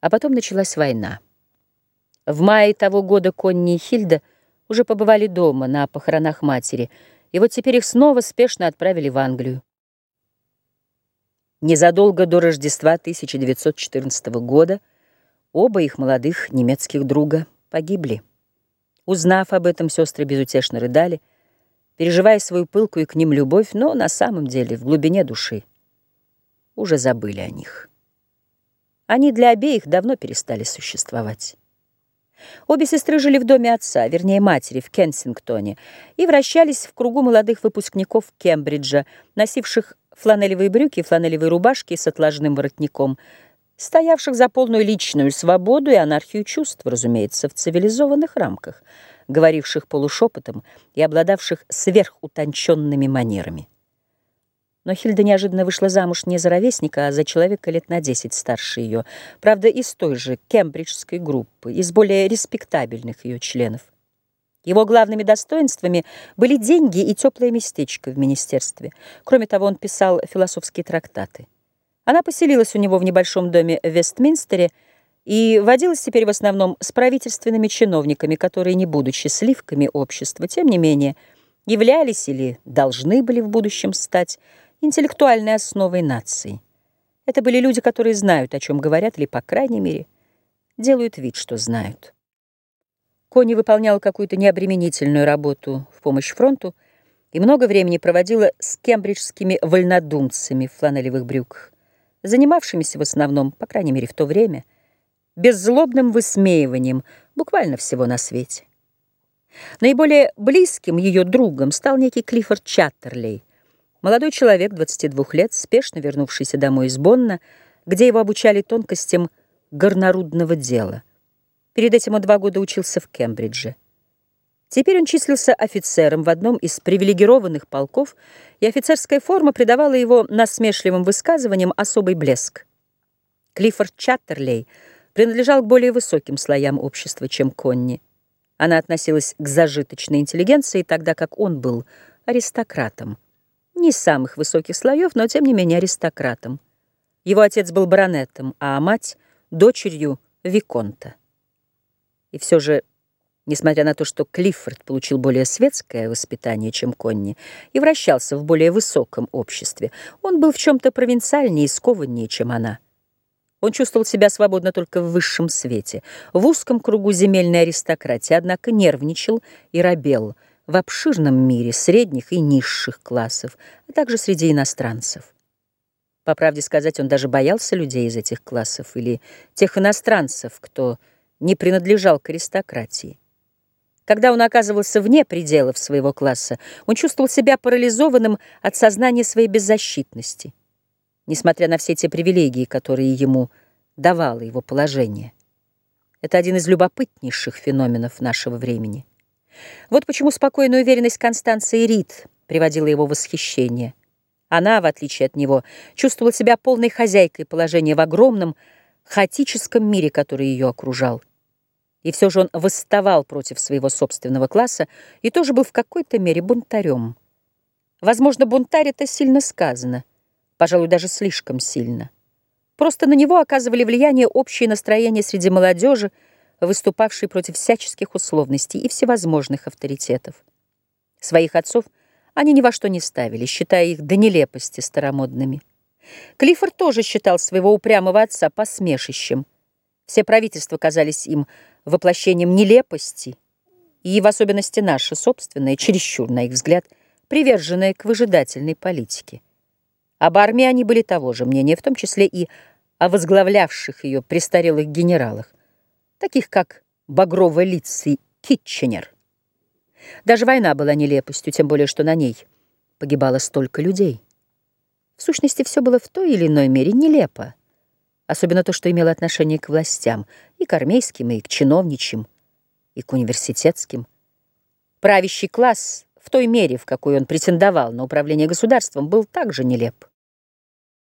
А потом началась война. В мае того года Конни и Хильда уже побывали дома на похоронах матери, и вот теперь их снова спешно отправили в Англию. Незадолго до Рождества 1914 года оба их молодых немецких друга погибли. Узнав об этом, сестры безутешно рыдали, переживая свою пылкую к ним любовь, но на самом деле в глубине души уже забыли о них. Они для обеих давно перестали существовать. Обе сестры жили в доме отца, вернее матери, в Кенсингтоне, и вращались в кругу молодых выпускников Кембриджа, носивших фланелевые брюки и фланелевые рубашки с отложным воротником, стоявших за полную личную свободу и анархию чувств, разумеется, в цивилизованных рамках, говоривших полушепотом и обладавших сверхутонченными манерами. Но Хильда неожиданно вышла замуж не за ровесника, а за человека лет на десять старше ее, правда, из той же кембриджской группы, из более респектабельных ее членов. Его главными достоинствами были деньги и теплое местечко в министерстве. Кроме того, он писал философские трактаты. Она поселилась у него в небольшом доме в Вестминстере и водилась теперь в основном с правительственными чиновниками, которые, не будучи сливками общества, тем не менее, являлись или должны были в будущем стать интеллектуальной основой нации. Это были люди, которые знают, о чем говорят, или, по крайней мере, делают вид, что знают. Кони выполняла какую-то необременительную работу в помощь фронту и много времени проводила с кембриджскими вольнодумцами в фланелевых брюках, занимавшимися в основном, по крайней мере в то время, беззлобным высмеиванием буквально всего на свете. Наиболее близким ее другом стал некий Клиффорд Чаттерлей, Молодой человек, 22 лет, спешно вернувшийся домой из Бонна, где его обучали тонкостям горнорудного дела. Перед этим он два года учился в Кембридже. Теперь он числился офицером в одном из привилегированных полков, и офицерская форма придавала его насмешливым высказываниям особый блеск. Клиффорд Чаттерлей принадлежал к более высоким слоям общества, чем Конни. Она относилась к зажиточной интеллигенции, тогда как он был аристократом не самых высоких слоев, но тем не менее аристократом. Его отец был баронетом, а мать — дочерью Виконта. И все же, несмотря на то, что Клиффорд получил более светское воспитание, чем Конни, и вращался в более высоком обществе, он был в чем-то провинциальнее и скованнее, чем она. Он чувствовал себя свободно только в высшем свете, в узком кругу земельной аристократии, однако нервничал и робел — в обширном мире средних и низших классов, а также среди иностранцев. По правде сказать, он даже боялся людей из этих классов или тех иностранцев, кто не принадлежал к аристократии. Когда он оказывался вне пределов своего класса, он чувствовал себя парализованным от сознания своей беззащитности, несмотря на все те привилегии, которые ему давало его положение. Это один из любопытнейших феноменов нашего времени. Вот почему спокойная уверенность Констанции Рид приводила его в восхищение. Она, в отличие от него, чувствовала себя полной хозяйкой положения в огромном, хаотическом мире, который ее окружал. И все же он восставал против своего собственного класса и тоже был в какой-то мере бунтарем. Возможно, бунтарь — это сильно сказано, пожалуй, даже слишком сильно. Просто на него оказывали влияние общее настроение среди молодежи, выступавший против всяческих условностей и всевозможных авторитетов. Своих отцов они ни во что не ставили, считая их до нелепости старомодными. Клиффорд тоже считал своего упрямого отца посмешищем. Все правительства казались им воплощением нелепости, и в особенности наше собственное, чересчур, на их взгляд, приверженное к выжидательной политике. Об армии они были того же мнения, в том числе и о возглавлявших ее престарелых генералах таких как Багрово-Лицый Китченер. Даже война была нелепостью, тем более, что на ней погибало столько людей. В сущности, все было в той или иной мере нелепо, особенно то, что имело отношение к властям, и к армейским, и к чиновничьим, и к университетским. Правящий класс в той мере, в какой он претендовал на управление государством, был также нелеп.